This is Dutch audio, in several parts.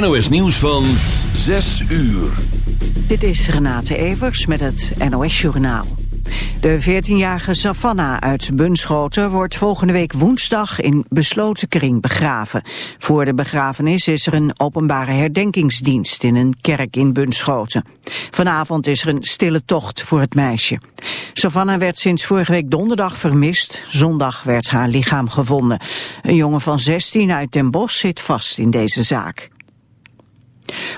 NOS nieuws van 6 uur. Dit is Renate Evers met het NOS Journaal. De 14-jarige Savannah uit Bunschoten wordt volgende week woensdag in besloten kring begraven. Voor de begrafenis is er een openbare herdenkingsdienst in een kerk in Bunschoten. Vanavond is er een stille tocht voor het meisje. Savannah werd sinds vorige week donderdag vermist. Zondag werd haar lichaam gevonden. Een jongen van 16 uit Den Bosch zit vast in deze zaak.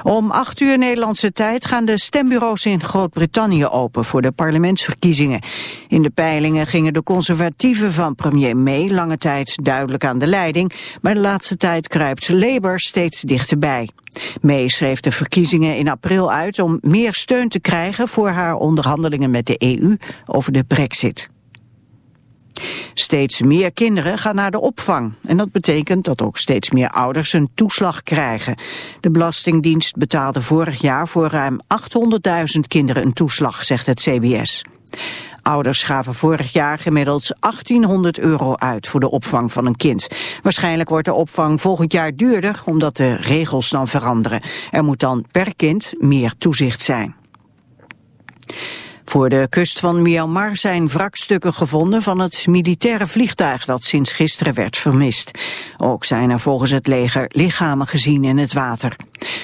Om acht uur Nederlandse tijd gaan de stembureaus in Groot-Brittannië open voor de parlementsverkiezingen. In de peilingen gingen de conservatieven van premier May lange tijd duidelijk aan de leiding, maar de laatste tijd kruipt Labour steeds dichterbij. May schreef de verkiezingen in april uit om meer steun te krijgen voor haar onderhandelingen met de EU over de brexit. Steeds meer kinderen gaan naar de opvang. En dat betekent dat ook steeds meer ouders een toeslag krijgen. De Belastingdienst betaalde vorig jaar voor ruim 800.000 kinderen een toeslag, zegt het CBS. Ouders gaven vorig jaar gemiddeld 1800 euro uit voor de opvang van een kind. Waarschijnlijk wordt de opvang volgend jaar duurder omdat de regels dan veranderen. Er moet dan per kind meer toezicht zijn. Voor de kust van Myanmar zijn wrakstukken gevonden van het militaire vliegtuig dat sinds gisteren werd vermist. Ook zijn er volgens het leger lichamen gezien in het water.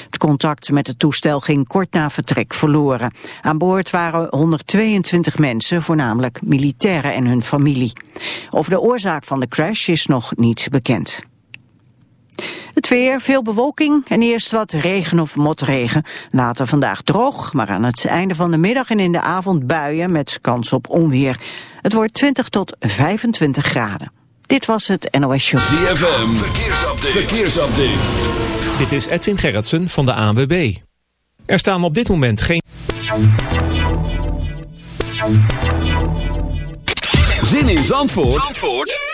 Het contact met het toestel ging kort na vertrek verloren. Aan boord waren 122 mensen, voornamelijk militairen en hun familie. Over de oorzaak van de crash is nog niets bekend. Het weer, veel bewolking en eerst wat regen of motregen. Later vandaag droog, maar aan het einde van de middag en in de avond buien met kans op onweer. Het wordt 20 tot 25 graden. Dit was het NOS Show. ZFM, verkeersupdate. verkeersupdate. Dit is Edwin Gerritsen van de ANWB. Er staan op dit moment geen... Zin in Zandvoort, Zandvoort?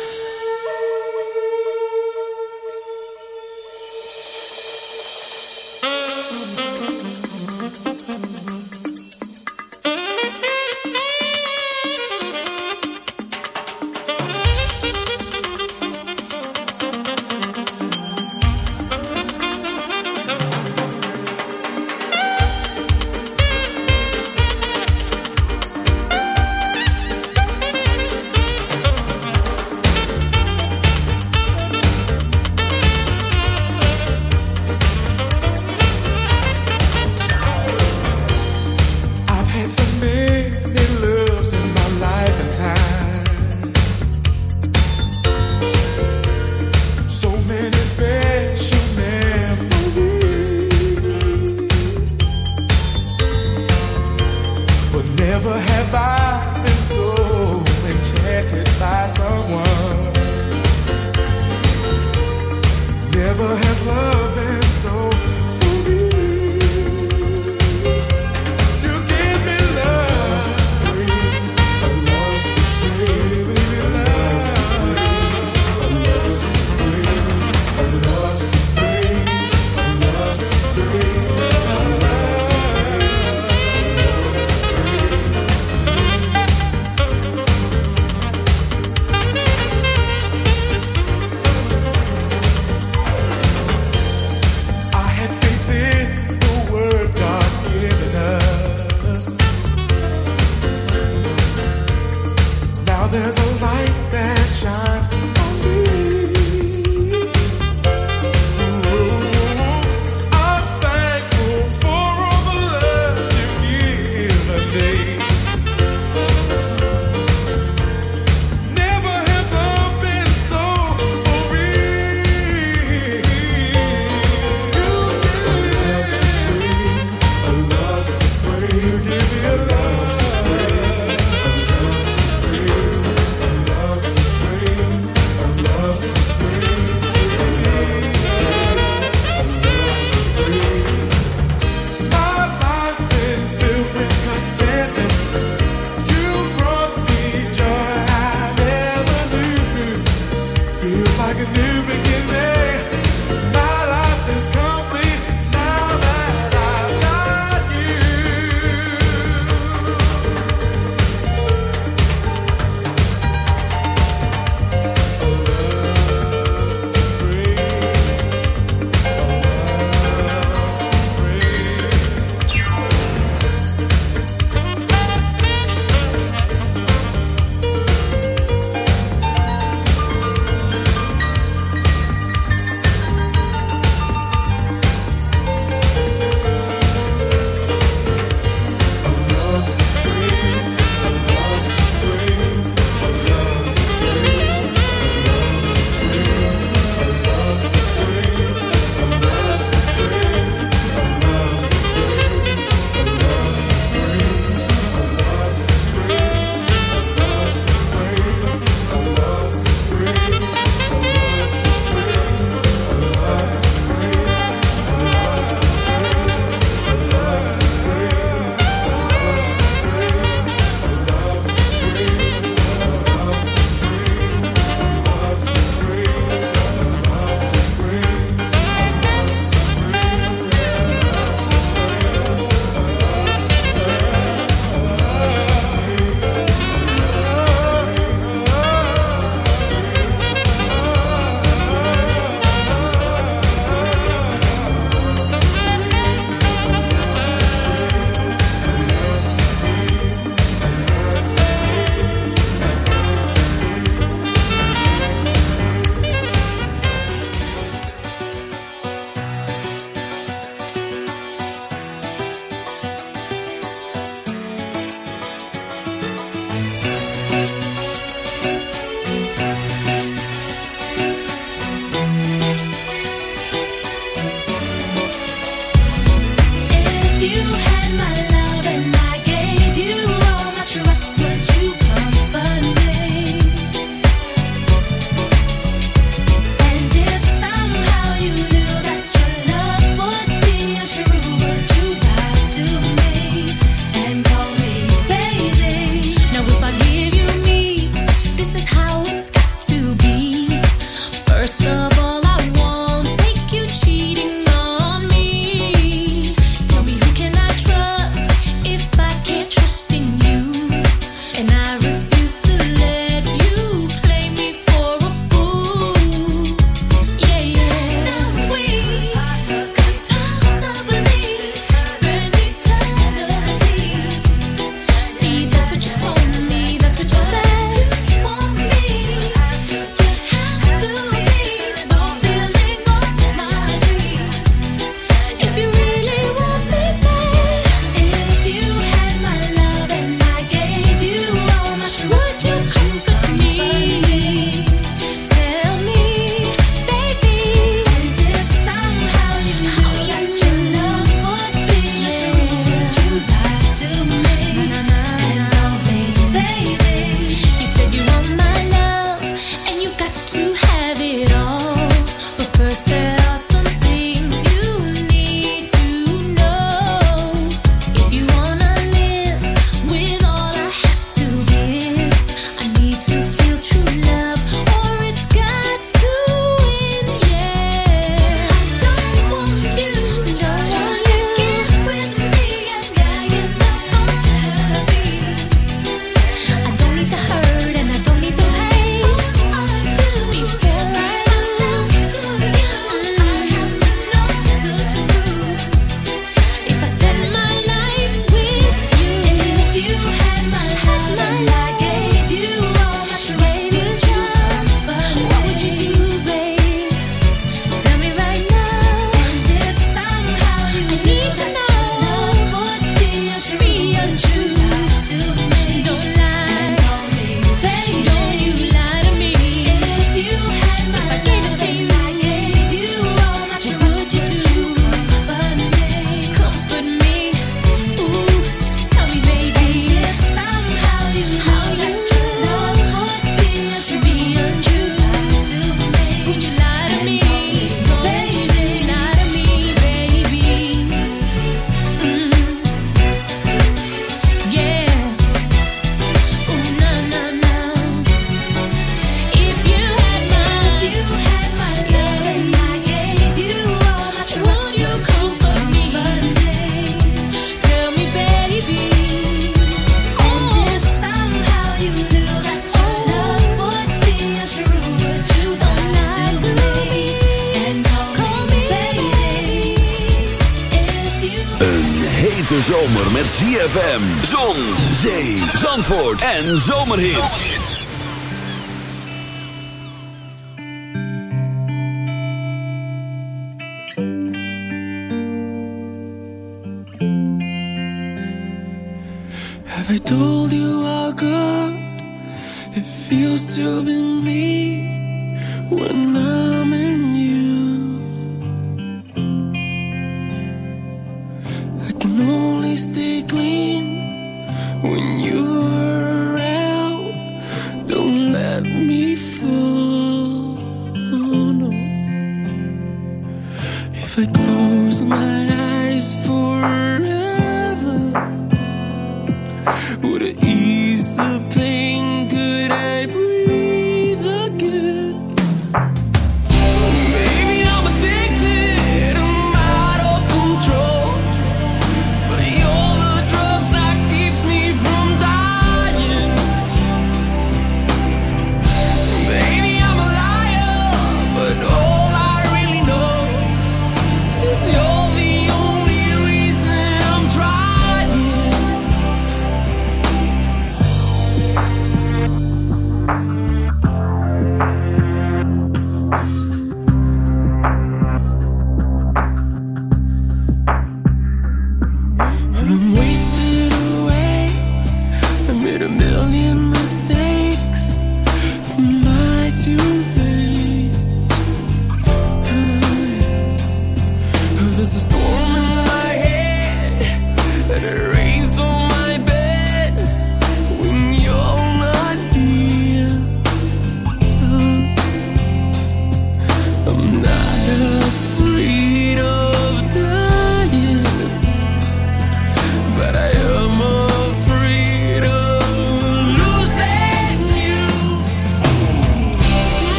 en zomerhits.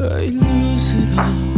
I lose it all.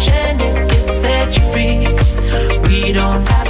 action, it can set you free. We don't have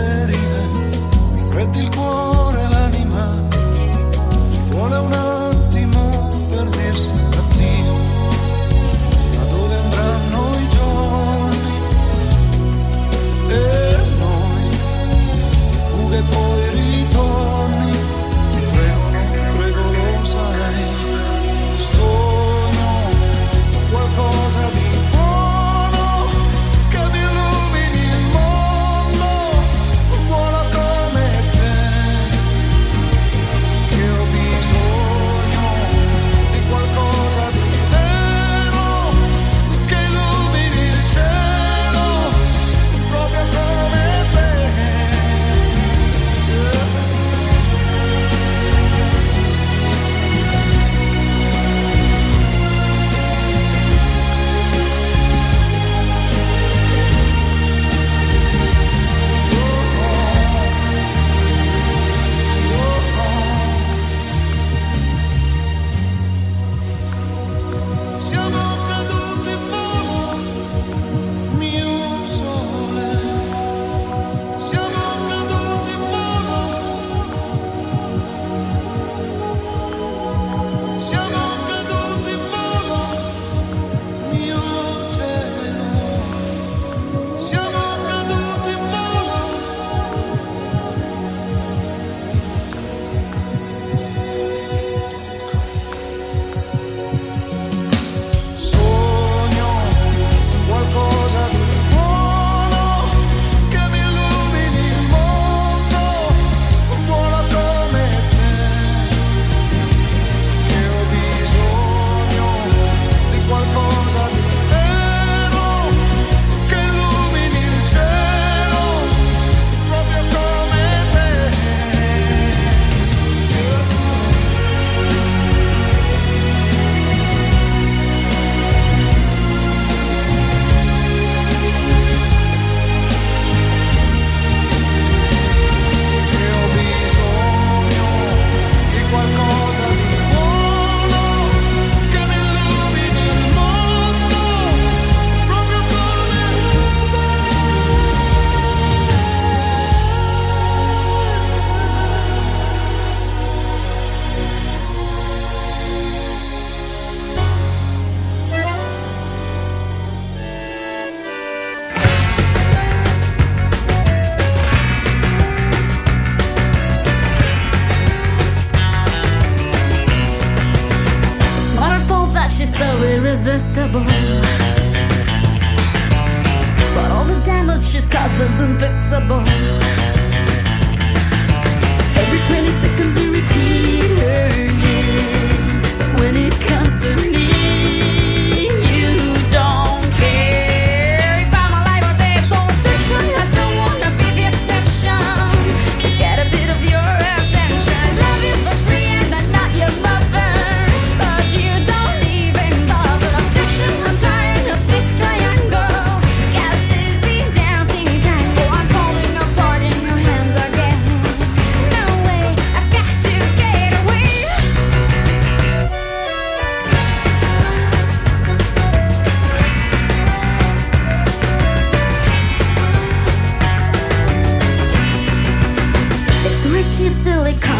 better silicone,